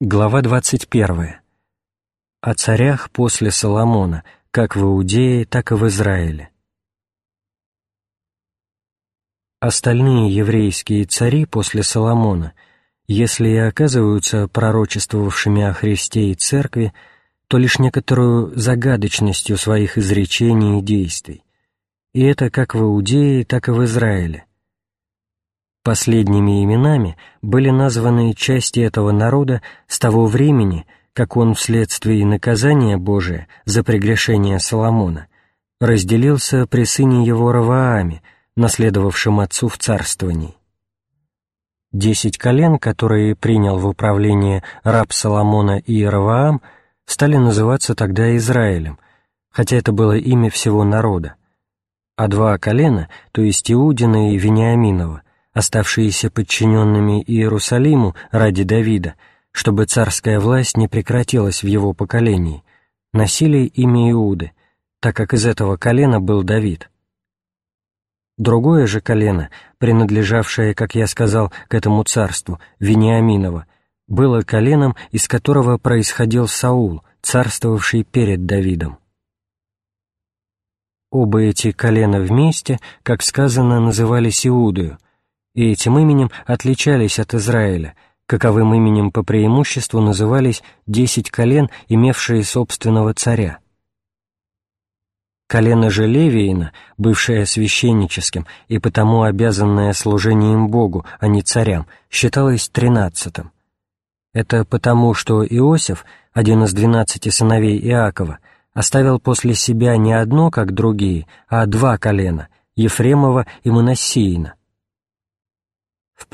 Глава 21. О царях после Соломона, как в Иудее, так и в Израиле. Остальные еврейские цари после Соломона, если и оказываются пророчествовавшими о Христе и Церкви, то лишь некоторую загадочностью своих изречений и действий. И это как в Иудее, так и в Израиле – Последними именами были названы части этого народа с того времени, как он вследствие наказания Божия за прегрешение Соломона разделился при сыне его Равааме, наследовавшем отцу в царствовании. Десять колен, которые принял в управление раб Соломона и Раваам, стали называться тогда Израилем, хотя это было имя всего народа. А два колена, то есть Иудина и Вениаминова, оставшиеся подчиненными Иерусалиму ради Давида, чтобы царская власть не прекратилась в его поколении, носили имя Иуды, так как из этого колена был Давид. Другое же колено, принадлежавшее, как я сказал, к этому царству, Вениаминова, было коленом, из которого происходил Саул, царствовавший перед Давидом. Оба эти колена вместе, как сказано, назывались Иудою, и этим именем отличались от Израиля, каковым именем по преимуществу назывались десять колен, имевшие собственного царя. Колено же Левиина, бывшее священническим и потому обязанное служением Богу, а не царям, считалось тринадцатым. Это потому, что Иосиф, один из двенадцати сыновей Иакова, оставил после себя не одно, как другие, а два колена — Ефремова и Моноссиина —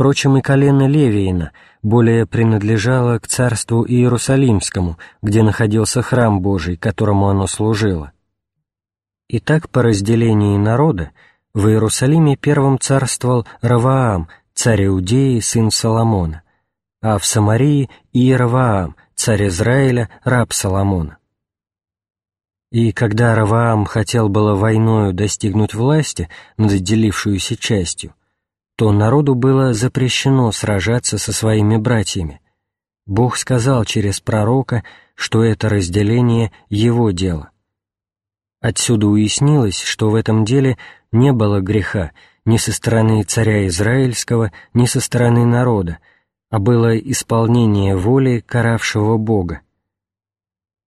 Впрочем, и колено Левиина более принадлежало к царству Иерусалимскому, где находился храм Божий, которому оно служило. Итак, по разделении народа в Иерусалиме первым царствовал Раваам, царь Иудеи, сын Соломона, а в Самарии — Иераваам, царь Израиля, раб Соломона. И когда Раваам хотел было войною достигнуть власти над отделившуюся частью, то народу было запрещено сражаться со своими братьями. Бог сказал через пророка, что это разделение — его дело. Отсюда уяснилось, что в этом деле не было греха ни со стороны царя Израильского, ни со стороны народа, а было исполнение воли каравшего Бога.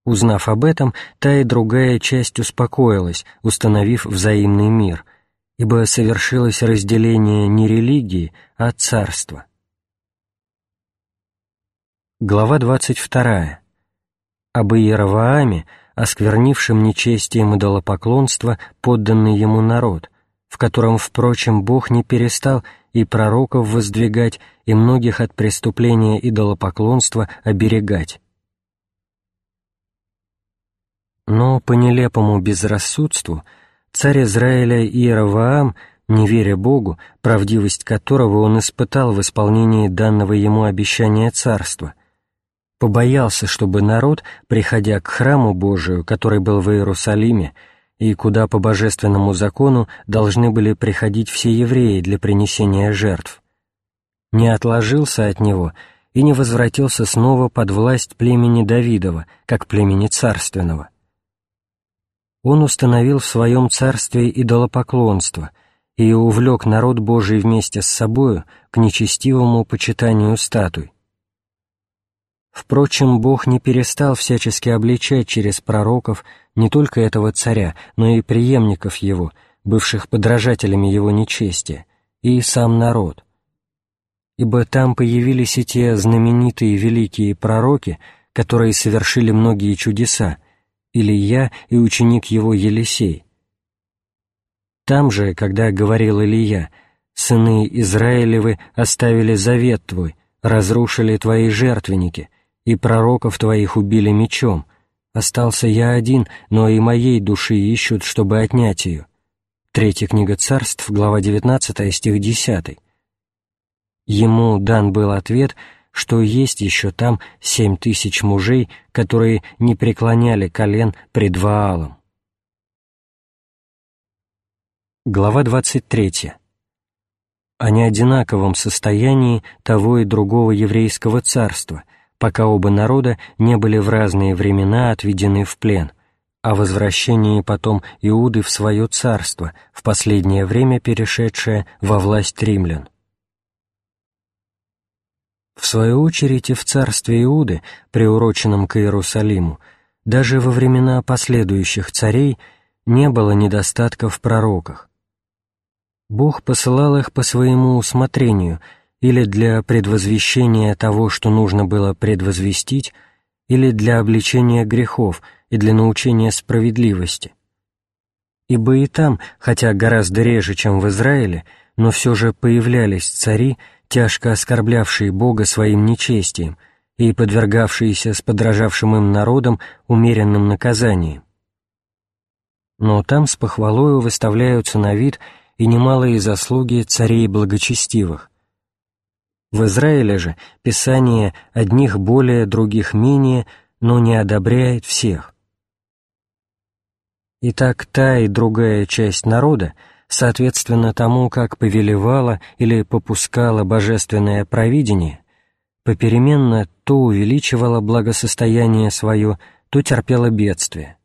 Узнав об этом, та и другая часть успокоилась, установив взаимный мир — ибо совершилось разделение не религии, а царства. Глава 22. Об Иеравааме, осквернившем нечестием идолопоклонства подданный ему народ, в котором, впрочем, Бог не перестал и пророков воздвигать, и многих от преступления идолопоклонства оберегать. Но по нелепому безрассудству – Царь Израиля Иераваам, не веря Богу, правдивость которого он испытал в исполнении данного ему обещания царства, побоялся, чтобы народ, приходя к храму Божию, который был в Иерусалиме, и куда по божественному закону должны были приходить все евреи для принесения жертв, не отложился от него и не возвратился снова под власть племени Давидова, как племени царственного он установил в своем царстве идолопоклонство и увлек народ Божий вместе с собою к нечестивому почитанию статуй. Впрочем, Бог не перестал всячески обличать через пророков не только этого царя, но и преемников его, бывших подражателями его нечестия, и сам народ. Ибо там появились и те знаменитые великие пророки, которые совершили многие чудеса, Илья и ученик его Елисей. Там же, когда говорил Илья, «Сыны Израилевы оставили завет твой, разрушили твои жертвенники, и пророков твоих убили мечом. Остался я один, но и моей души ищут, чтобы отнять ее». Третья книга царств, глава 19, стих 10. Ему дан был ответ — что есть еще там семь тысяч мужей, которые не преклоняли колен пред Ваалом. Глава 23. О неодинаковом состоянии того и другого еврейского царства, пока оба народа не были в разные времена отведены в плен, о возвращении потом Иуды в свое царство, в последнее время перешедшее во власть римлян. В свою очередь и в царстве Иуды, приуроченном к Иерусалиму, даже во времена последующих царей не было недостатков в пророках. Бог посылал их по своему усмотрению или для предвозвещения того, что нужно было предвозвестить, или для обличения грехов и для научения справедливости. Ибо и там, хотя гораздо реже, чем в Израиле, но все же появлялись цари, тяжко оскорблявшие Бога своим нечестием и подвергавшиеся с подражавшим им народом умеренным наказаниям. Но там с похвалою выставляются на вид и немалые заслуги царей благочестивых. В Израиле же Писание одних более, других менее, но не одобряет всех. Итак, та и другая часть народа, соответственно тому, как повелевало или попускало божественное провидение, попеременно то увеличивало благосостояние свое, то терпело бедствие.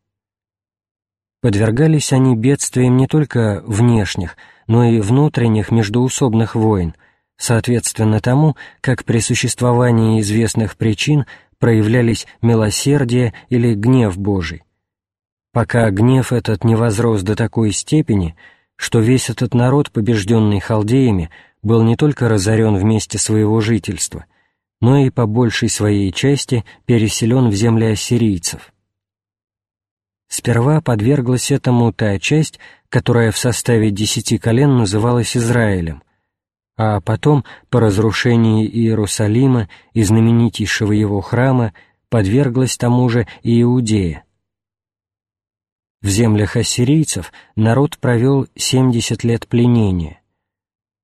Подвергались они бедствиям не только внешних, но и внутренних междоусобных войн, соответственно тому, как при существовании известных причин проявлялись милосердие или гнев Божий. Пока гнев этот не возрос до такой степени, что весь этот народ, побежденный халдеями, был не только разорен в месте своего жительства, но и по большей своей части переселен в земли ассирийцев. Сперва подверглась этому та часть, которая в составе десяти колен называлась Израилем, а потом, по разрушении Иерусалима и знаменитейшего его храма, подверглась тому же и Иудея. В землях ассирийцев народ провел 70 лет пленения.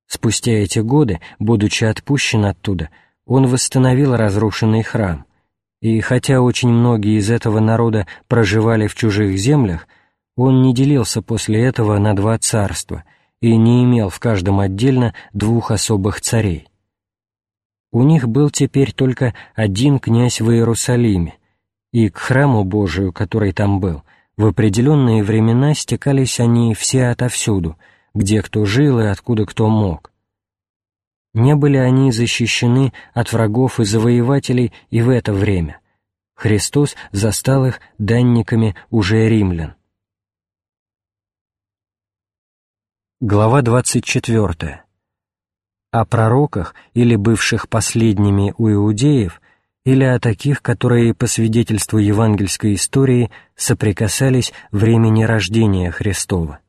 Спустя эти годы, будучи отпущен оттуда, он восстановил разрушенный храм, и хотя очень многие из этого народа проживали в чужих землях, он не делился после этого на два царства и не имел в каждом отдельно двух особых царей. У них был теперь только один князь в Иерусалиме, и к храму Божию, который там был, в определенные времена стекались они все отовсюду, где кто жил и откуда кто мог. Не были они защищены от врагов и завоевателей и в это время. Христос застал их данниками уже римлян. Глава 24. О пророках или бывших последними у иудеев, или о таких, которые, по свидетельству евангельской истории, соприкасались времени рождения Христова.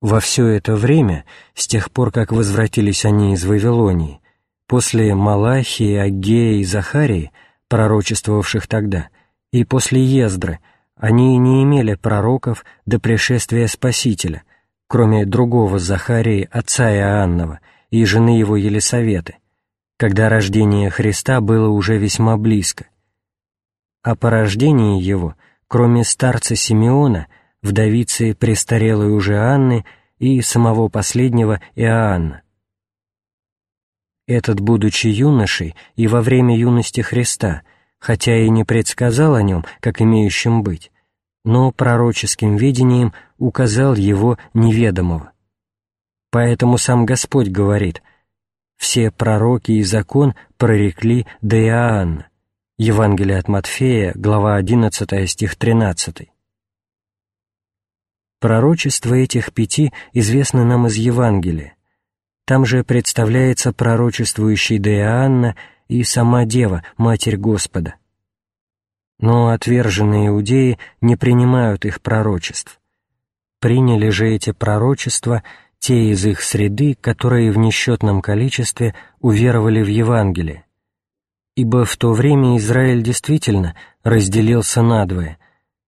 Во все это время, с тех пор, как возвратились они из Вавилонии, после Малахии, Агея и Захарии, пророчествовавших тогда, и после Ездры – они не имели пророков до пришествия Спасителя, кроме другого Захарии, отца Иоаннова, и жены его Елисаветы, когда рождение Христа было уже весьма близко. А по рождении его, кроме старца Симеона, вдовицы престарелой уже Анны и самого последнего Иоанна. Этот, будучи юношей и во время юности Христа, хотя и не предсказал о нем, как имеющим быть, но пророческим видением указал его неведомого. Поэтому сам Господь говорит «Все пророки и закон прорекли до Иоанна». Евангелие от Матфея, глава 11, стих 13. Пророчество этих пяти известно нам из Евангелия. Там же представляется пророчествующий до Иоанна и сама Дева, Матерь Господа но отверженные иудеи не принимают их пророчеств. Приняли же эти пророчества те из их среды, которые в несчетном количестве уверовали в Евангелие. Ибо в то время Израиль действительно разделился надвое,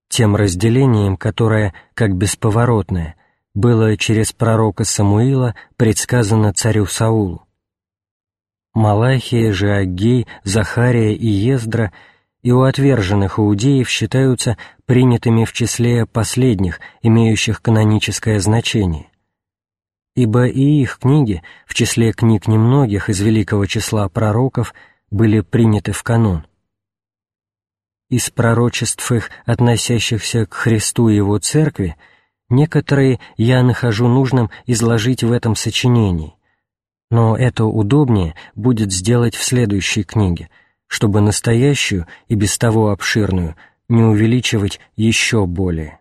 тем разделением, которое, как бесповоротное, было через пророка Самуила предсказано царю Саулу. Малахия же Аггей, Захария и Ездра — и у отверженных иудеев считаются принятыми в числе последних, имеющих каноническое значение. Ибо и их книги, в числе книг немногих из великого числа пророков, были приняты в канон. Из пророчеств их, относящихся к Христу и Его Церкви, некоторые я нахожу нужным изложить в этом сочинении, но это удобнее будет сделать в следующей книге, чтобы настоящую и без того обширную не увеличивать еще более.